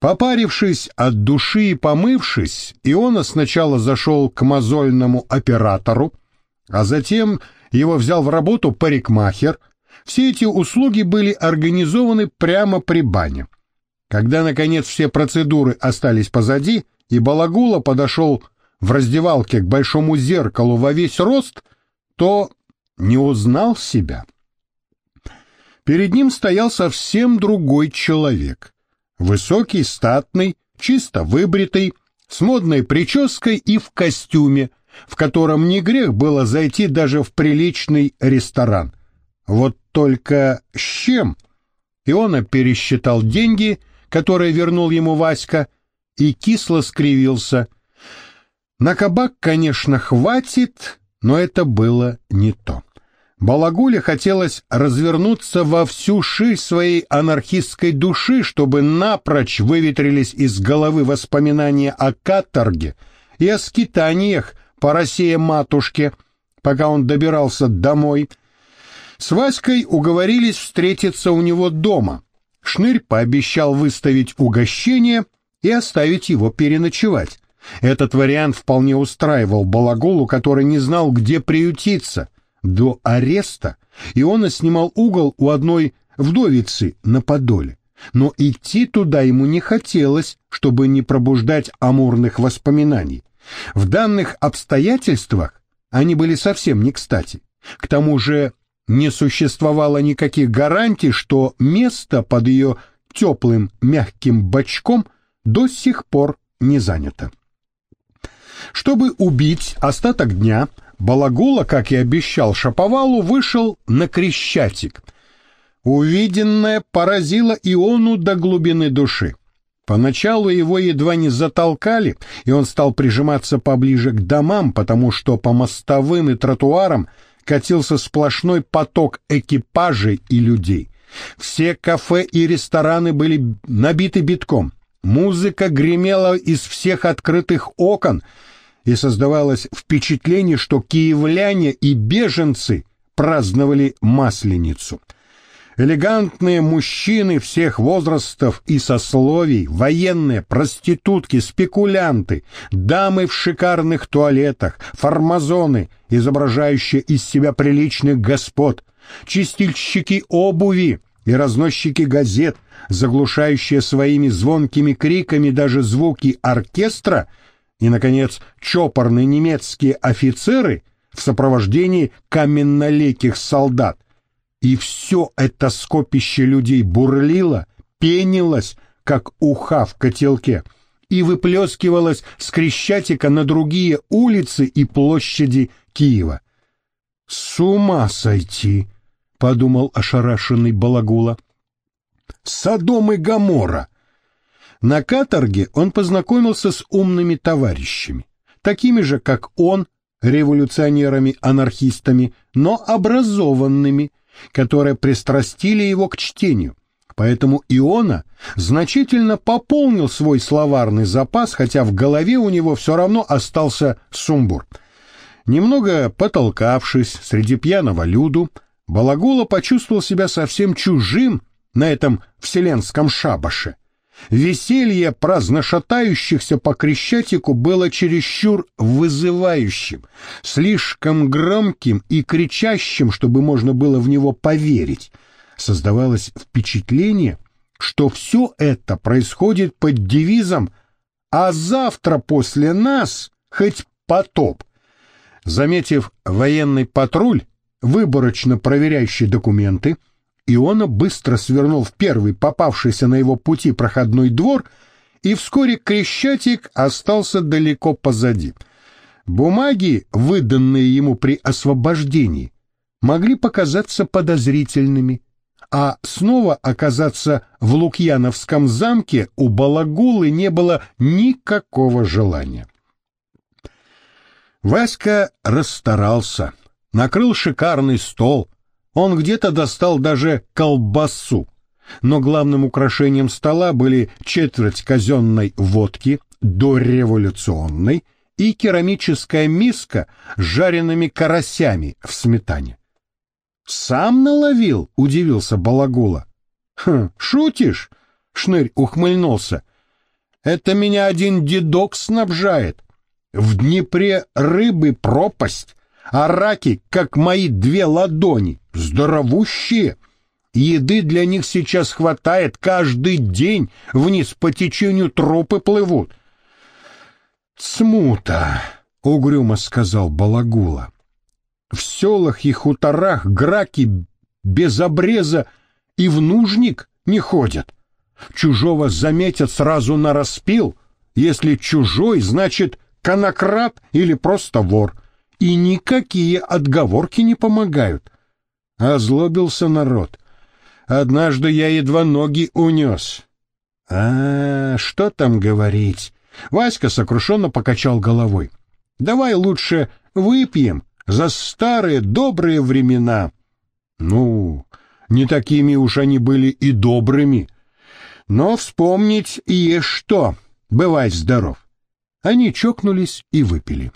Попарившись от души и помывшись, Иона сначала зашел к мозольному оператору, а затем его взял в работу парикмахер. Все эти услуги были организованы прямо при бане. Когда, наконец, все процедуры остались позади, и Балагула подошел в раздевалке к большому зеркалу во весь рост, то не узнал себя. Перед ним стоял совсем другой человек. Высокий, статный, чисто выбритый, с модной прической и в костюме, в котором не грех было зайти даже в приличный ресторан. Вот только с чем? Иона пересчитал деньги, которые вернул ему Васька, и кисло скривился. На кабак, конечно, хватит, но это было не то. Балагуле хотелось развернуться во всю ширь своей анархистской души, чтобы напрочь выветрились из головы воспоминания о каторге и о скитаниях по России-матушке, пока он добирался домой. С Васькой уговорились встретиться у него дома. Шнырь пообещал выставить угощение и оставить его переночевать. Этот вариант вполне устраивал Балагулу, который не знал, где приютиться — до ареста Иона снимал угол у одной вдовицы на Подоле. Но идти туда ему не хотелось, чтобы не пробуждать амурных воспоминаний. В данных обстоятельствах они были совсем не кстати. К тому же не существовало никаких гарантий, что место под ее теплым мягким бочком до сих пор не занято. Чтобы убить остаток дня, Балагула, как и обещал Шаповалу, вышел на Крещатик. Увиденное поразило Иону до глубины души. Поначалу его едва не затолкали, и он стал прижиматься поближе к домам, потому что по мостовым и тротуарам катился сплошной поток экипажей и людей. Все кафе и рестораны были набиты битком. Музыка гремела из всех открытых окон — и создавалось впечатление, что киевляне и беженцы праздновали Масленицу. Элегантные мужчины всех возрастов и сословий, военные, проститутки, спекулянты, дамы в шикарных туалетах, формазоны, изображающие из себя приличных господ, чистильщики обуви и разносчики газет, заглушающие своими звонкими криками даже звуки оркестра — и, наконец, чопорные немецкие офицеры в сопровождении каменноликих солдат. И все это скопище людей бурлило, пенилось, как уха в котелке, и выплескивалось с Крещатика на другие улицы и площади Киева. «С ума сойти!» — подумал ошарашенный Балагула. «Содом и Гамора!» На каторге он познакомился с умными товарищами, такими же, как он, революционерами-анархистами, но образованными, которые пристрастили его к чтению. Поэтому Иона значительно пополнил свой словарный запас, хотя в голове у него все равно остался сумбур. Немного потолкавшись среди пьяного люду, Балагула почувствовал себя совсем чужим на этом вселенском шабаше — Веселье праздношатающихся по Крещатику было чересчур вызывающим, слишком громким и кричащим, чтобы можно было в него поверить. Создавалось впечатление, что все это происходит под девизом «А завтра после нас хоть потоп». Заметив военный патруль, выборочно проверяющий документы, Иона быстро свернул в первый попавшийся на его пути проходной двор, и вскоре Крещатик остался далеко позади. Бумаги, выданные ему при освобождении, могли показаться подозрительными, а снова оказаться в Лукьяновском замке у Балагулы не было никакого желания. Васька расстарался, накрыл шикарный стол, он где-то достал даже колбасу. Но главным украшением стола были четверть казенной водки, дореволюционной, и керамическая миска с жареными карасями в сметане. «Сам наловил?» — удивился Балагула. «Хм, шутишь?» — Шнырь ухмыльнулся. Это меня один дедок снабжает. В Днепре рыбы пропасть, а раки, как мои две ладони, здоровущие. Еды для них сейчас хватает, каждый день вниз по течению тропы плывут. «Смута», — угрюмо сказал Балагула. «В селах и хуторах граки без обреза и в нужник не ходят. Чужого заметят сразу на распил. Если чужой, значит конократ или просто вор. И никакие отговорки не помогают. Озлобился народ. Однажды я едва ноги унес. А, что там говорить? Васька сокрушенно покачал головой. Давай лучше выпьем за старые добрые времена. Ну, не такими уж они были и добрыми. Но вспомнить и что. Бывай здоров. Они чокнулись и выпили.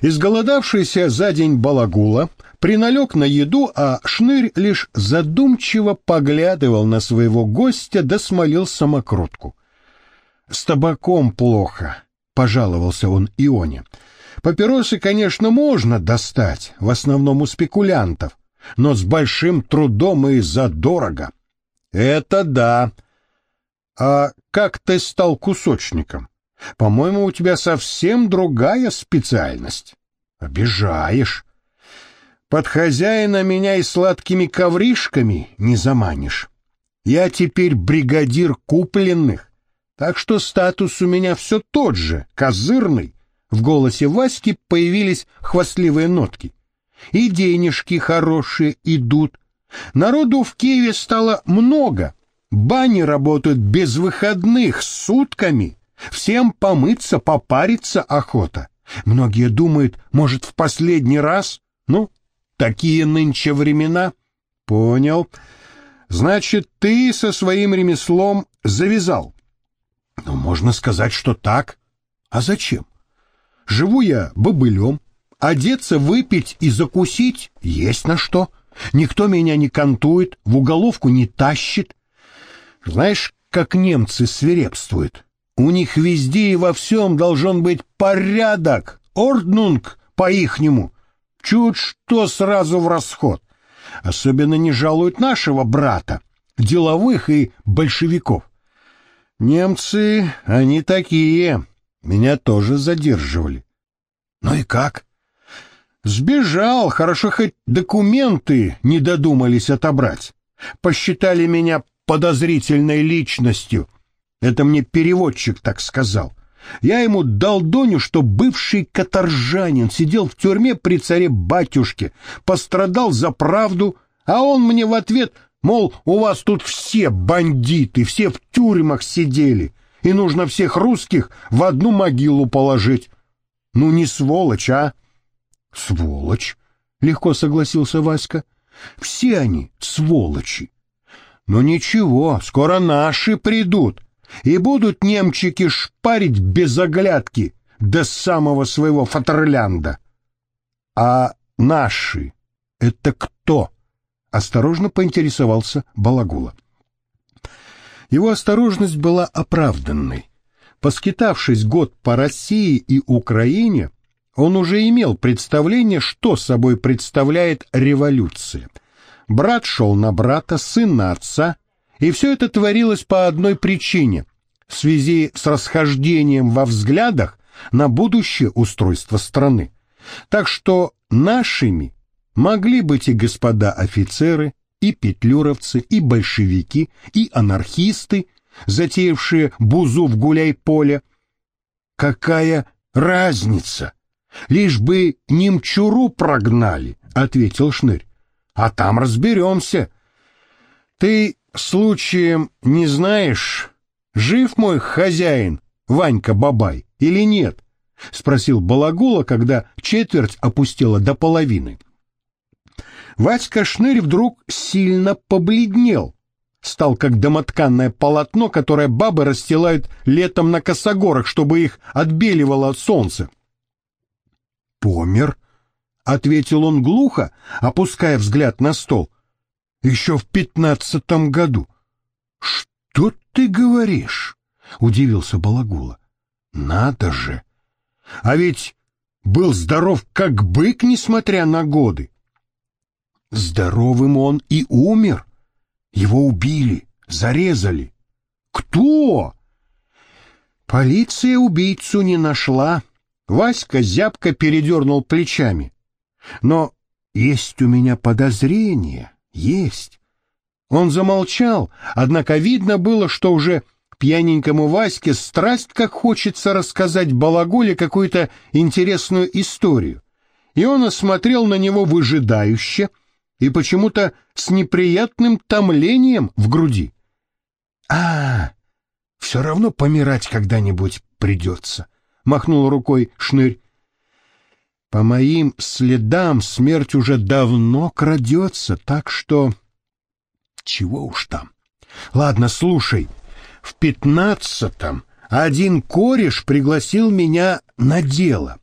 Изголодавшийся за день балагула приналег на еду, а шнырь лишь задумчиво поглядывал на своего гостя да самокрутку. «С табаком плохо», — пожаловался он Ионе. «Папиросы, конечно, можно достать, в основном у спекулянтов, но с большим трудом и задорого». «Это да», а как ты стал кусочником? По-моему, у тебя совсем другая специальность. Обижаешь. Под хозяина меня и сладкими ковришками не заманишь. Я теперь бригадир купленных, так что статус у меня все тот же, козырный. В голосе Васьки появились хвастливые нотки. И денежки хорошие идут. Народу в Киеве стало много, Бани работают без выходных, сутками. Всем помыться, попариться охота. Многие думают, может, в последний раз? Ну, такие нынче времена. Понял. Значит, ты со своим ремеслом завязал. Ну, можно сказать, что так. А зачем? Живу я бобылем, одеться, выпить и закусить есть на что. Никто меня не кантует, в уголовку не тащит. Знаешь, как немцы свирепствуют? У них везде и во всем должен быть порядок, орднунг по-ихнему. Чуть что сразу в расход. Особенно не жалуют нашего брата, деловых и большевиков. Немцы, они такие. Меня тоже задерживали. Ну и как? Сбежал, хорошо хоть документы не додумались отобрать. Посчитали меня подозрительной личностью. Это мне переводчик так сказал. Я ему дал Доню, что бывший каторжанин сидел в тюрьме при царе-батюшке, пострадал за правду, а он мне в ответ, мол, у вас тут все бандиты, все в тюрьмах сидели, и нужно всех русских в одну могилу положить. Ну не сволочь, а? Сволочь, легко согласился Васька. Все они сволочи. Но ничего, скоро наши придут, и будут немчики шпарить без оглядки до самого своего фатерлянда. А наши — это кто? Осторожно поинтересовался Балагула. Его осторожность была оправданной. Поскитавшись год по России и Украине, он уже имел представление, что собой представляет революция — брат шел на брата, сын на отца, и все это творилось по одной причине — в связи с расхождением во взглядах на будущее устройство страны. Так что нашими могли быть и господа офицеры, и петлюровцы, и большевики, и анархисты, затеявшие бузу в гуляй-поле. Какая разница? Лишь бы немчуру прогнали, — ответил Шнырь а там разберемся. Ты случаем не знаешь, жив мой хозяин, Ванька Бабай, или нет? — спросил Балагула, когда четверть опустила до половины. Васька Шнырь вдруг сильно побледнел, стал как домотканное полотно, которое бабы расстилают летом на косогорах, чтобы их отбеливало от солнца. «Помер?» — ответил он глухо, опуская взгляд на стол. — Еще в пятнадцатом году. — Что ты говоришь? — удивился Балагула. «Надо же! А ведь был здоров как бык, несмотря на годы. Здоровым он и умер. Его убили, зарезали. Кто? Полиция убийцу не нашла. Васька зябко передернул плечами. Но есть у меня подозрение, есть. Он замолчал, однако видно было, что уже пьяненькому Ваське страсть как хочется рассказать Балагуле какую-то интересную историю. И он осмотрел на него выжидающе и почему-то с неприятным томлением в груди. «А, все равно помирать когда-нибудь придется», — махнул рукой Шнырь. «По моим следам смерть уже давно крадется, так что...» «Чего уж там. Ладно, слушай, в пятнадцатом один кореш пригласил меня на дело.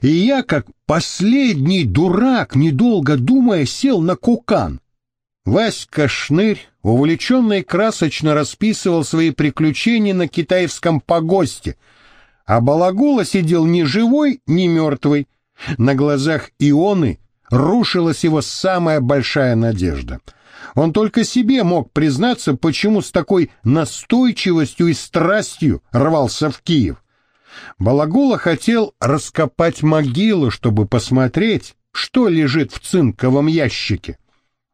И я, как последний дурак, недолго думая, сел на кукан. Васька Шнырь, увлеченный красочно расписывал свои приключения на китайском погосте, а Балагула сидел ни живой, ни мертвый. На глазах Ионы рушилась его самая большая надежда — он только себе мог признаться, почему с такой настойчивостью и страстью рвался в Киев. Балагула хотел раскопать могилу, чтобы посмотреть, что лежит в цинковом ящике.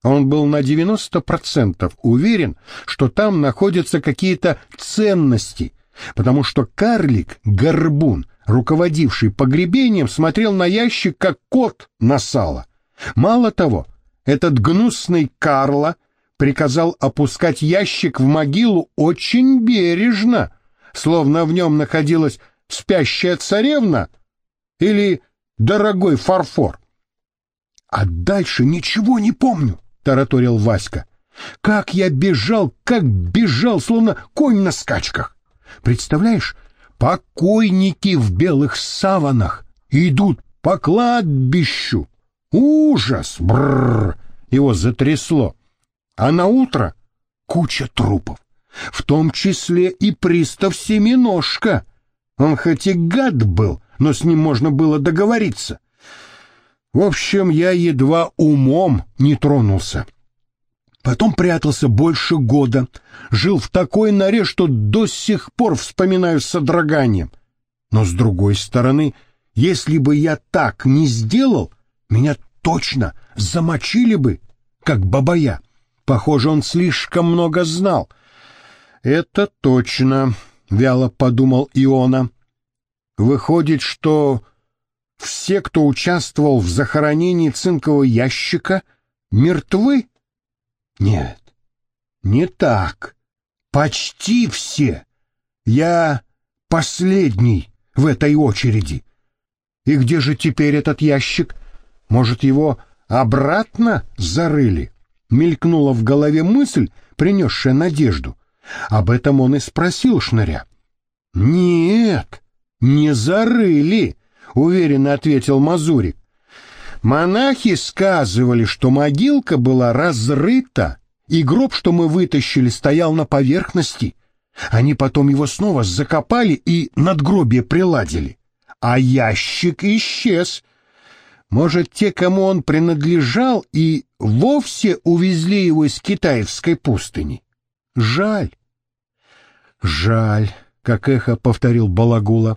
Он был на 90% уверен, что там находятся какие-то ценности, потому что карлик, горбун, руководивший погребением, смотрел на ящик, как кот на сало. Мало того, этот гнусный Карло приказал опускать ящик в могилу очень бережно, словно в нем находилась спящая царевна или дорогой фарфор. А дальше ничего не помню, тараторил Васька. Как я бежал, как бежал, словно конь на скачках. Представляешь, покойники в белых саванах идут по кладбищу, Ужас! Бррр! Его затрясло. А на утро куча трупов, в том числе и пристав Семеножка. Он хоть и гад был, но с ним можно было договориться. В общем, я едва умом не тронулся. Потом прятался больше года, жил в такой норе, что до сих пор вспоминаю с содроганием. Но, с другой стороны, если бы я так не сделал, меня точно замочили бы, как бабая. Похоже, он слишком много знал. Это точно, вяло подумал Иона. Выходит, что все, кто участвовал в захоронении цинкового ящика, мертвы? Нет, не так. Почти все. Я последний в этой очереди. И где же теперь этот ящик? Может, его обратно зарыли? Мелькнула в голове мысль, принесшая надежду. Об этом он и спросил шныря. «Нет, не зарыли», — уверенно ответил Мазурик. «Монахи сказывали, что могилка была разрыта, и гроб, что мы вытащили, стоял на поверхности. Они потом его снова закопали и надгробие приладили. А ящик исчез, может, те, кому он принадлежал, и вовсе увезли его из китаевской пустыни? Жаль. Жаль, как эхо повторил Балагула.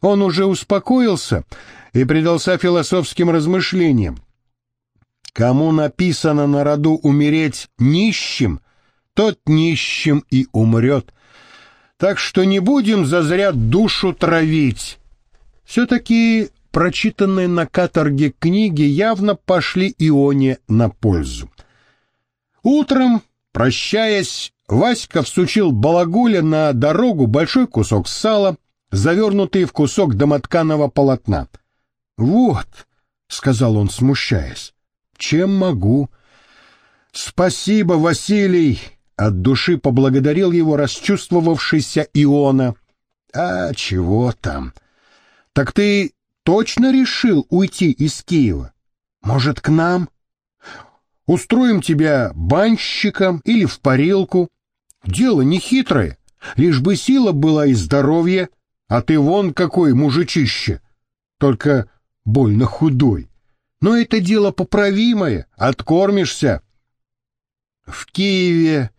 Он уже успокоился и предался философским размышлениям. Кому написано на роду умереть нищим, тот нищим и умрет. Так что не будем зазря душу травить. Все-таки прочитанные на каторге книги явно пошли Ионе на пользу. Утром, прощаясь, Васька всучил Балагуле на дорогу большой кусок сала, завернутый в кусок домотканого полотна. «Вот», — сказал он, смущаясь, — «чем могу?» «Спасибо, Василий!» — от души поблагодарил его расчувствовавшийся Иона. «А чего там? Так ты точно решил уйти из Киева? Может, к нам? Устроим тебя банщиком или в парилку. Дело не хитрое. Лишь бы сила была и здоровье, а ты вон какой мужичище. Только больно худой. Но это дело поправимое, откормишься. В Киеве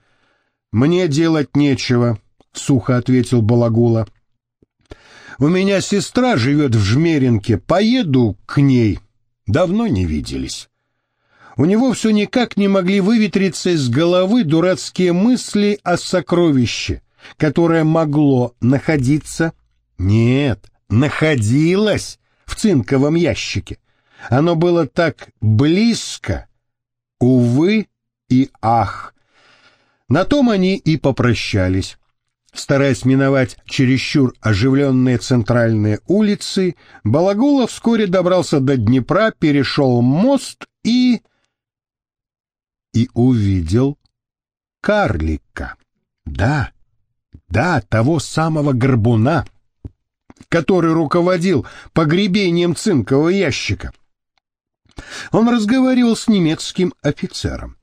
мне делать нечего, сухо ответил Балагула. У меня сестра живет в Жмеринке, поеду к ней. Давно не виделись. У него все никак не могли выветриться из головы дурацкие мысли о сокровище, которое могло находиться, нет, находилось в цинковом ящике. Оно было так близко, увы и ах. На том они и попрощались. Стараясь миновать чересчур оживленные центральные улицы, Балагулов вскоре добрался до Днепра, перешел мост и... и увидел карлика. Да, да, того самого горбуна, который руководил погребением цинкового ящика. Он разговаривал с немецким офицером.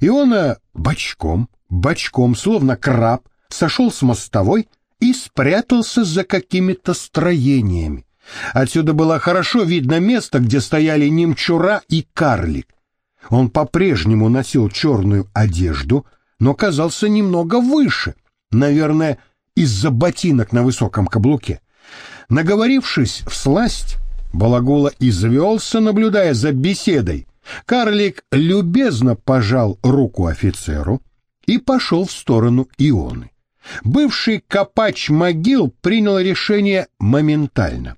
И он а, бочком, бочком, словно краб, сошел с мостовой и спрятался за какими-то строениями. Отсюда было хорошо видно место, где стояли немчура и карлик. Он по-прежнему носил черную одежду, но казался немного выше, наверное, из-за ботинок на высоком каблуке. Наговорившись в сласть, Балагула извелся, наблюдая за беседой. Карлик любезно пожал руку офицеру и пошел в сторону Ионы. Бывший копач могил принял решение моментально.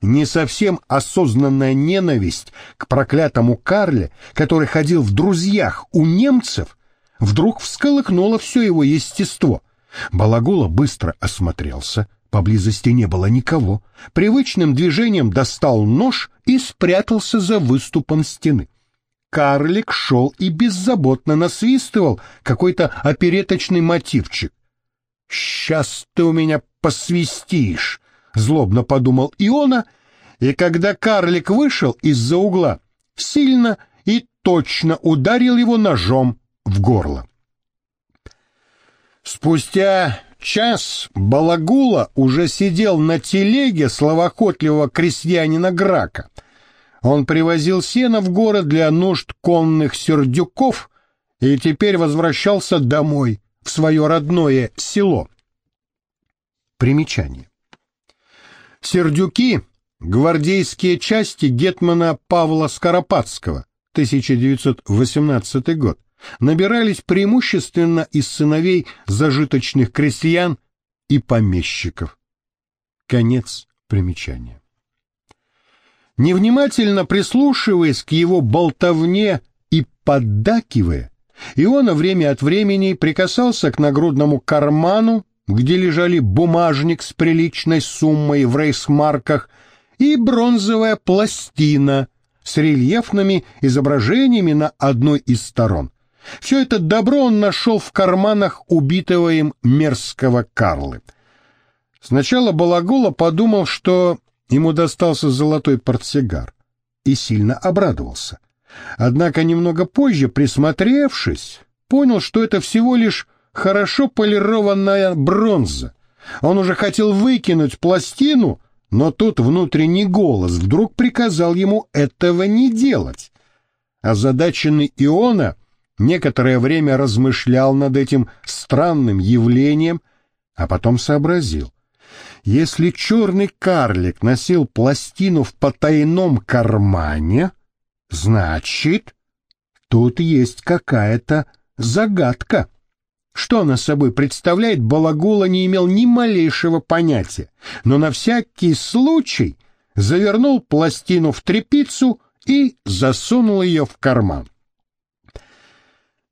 Не совсем осознанная ненависть к проклятому Карле, который ходил в друзьях у немцев, вдруг всколыхнула все его естество. Балагула быстро осмотрелся, Поблизости не было никого. Привычным движением достал нож и спрятался за выступом стены. Карлик шел и беззаботно насвистывал какой-то опереточный мотивчик. «Сейчас ты у меня посвистишь», — злобно подумал Иона, и когда карлик вышел из-за угла, сильно и точно ударил его ножом в горло. Спустя час Балагула уже сидел на телеге словоохотливого крестьянина Грака. Он привозил сено в город для нужд конных сердюков и теперь возвращался домой, в свое родное село. Примечание. Сердюки — гвардейские части гетмана Павла Скоропадского, 1918 год набирались преимущественно из сыновей зажиточных крестьян и помещиков. Конец примечания. Невнимательно прислушиваясь к его болтовне и поддакивая, Иона время от времени прикасался к нагрудному карману, где лежали бумажник с приличной суммой в рейсмарках и бронзовая пластина с рельефными изображениями на одной из сторон. Все это добро он нашел в карманах убитого им мерзкого Карлы. Сначала Балагула подумал, что ему достался золотой портсигар, и сильно обрадовался. Однако немного позже, присмотревшись, понял, что это всего лишь хорошо полированная бронза. Он уже хотел выкинуть пластину, но тут внутренний голос вдруг приказал ему этого не делать. Озадаченный Иона — некоторое время размышлял над этим странным явлением, а потом сообразил. Если черный карлик носил пластину в потайном кармане, значит, тут есть какая-то загадка. Что она собой представляет, Балагула не имел ни малейшего понятия, но на всякий случай завернул пластину в тряпицу и засунул ее в карман.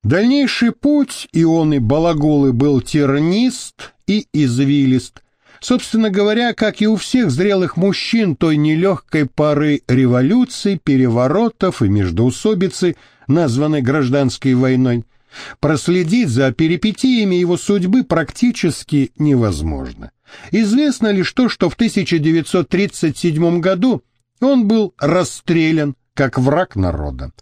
Дальнейший путь Ионы Балаголы был тернист и извилист. Собственно говоря, как и у всех зрелых мужчин той нелегкой поры революций, переворотов и междоусобицы, названной гражданской войной, проследить за перипетиями его судьбы практически невозможно. Известно лишь то, что в 1937 году он был расстрелян как враг народа.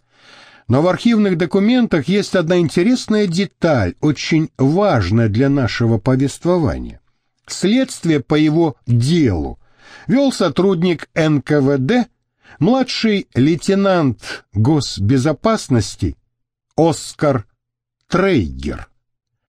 Но в архивных документах есть одна интересная деталь, очень важная для нашего повествования. Следствие по его делу вел сотрудник НКВД, младший лейтенант госбезопасности Оскар Трейгер.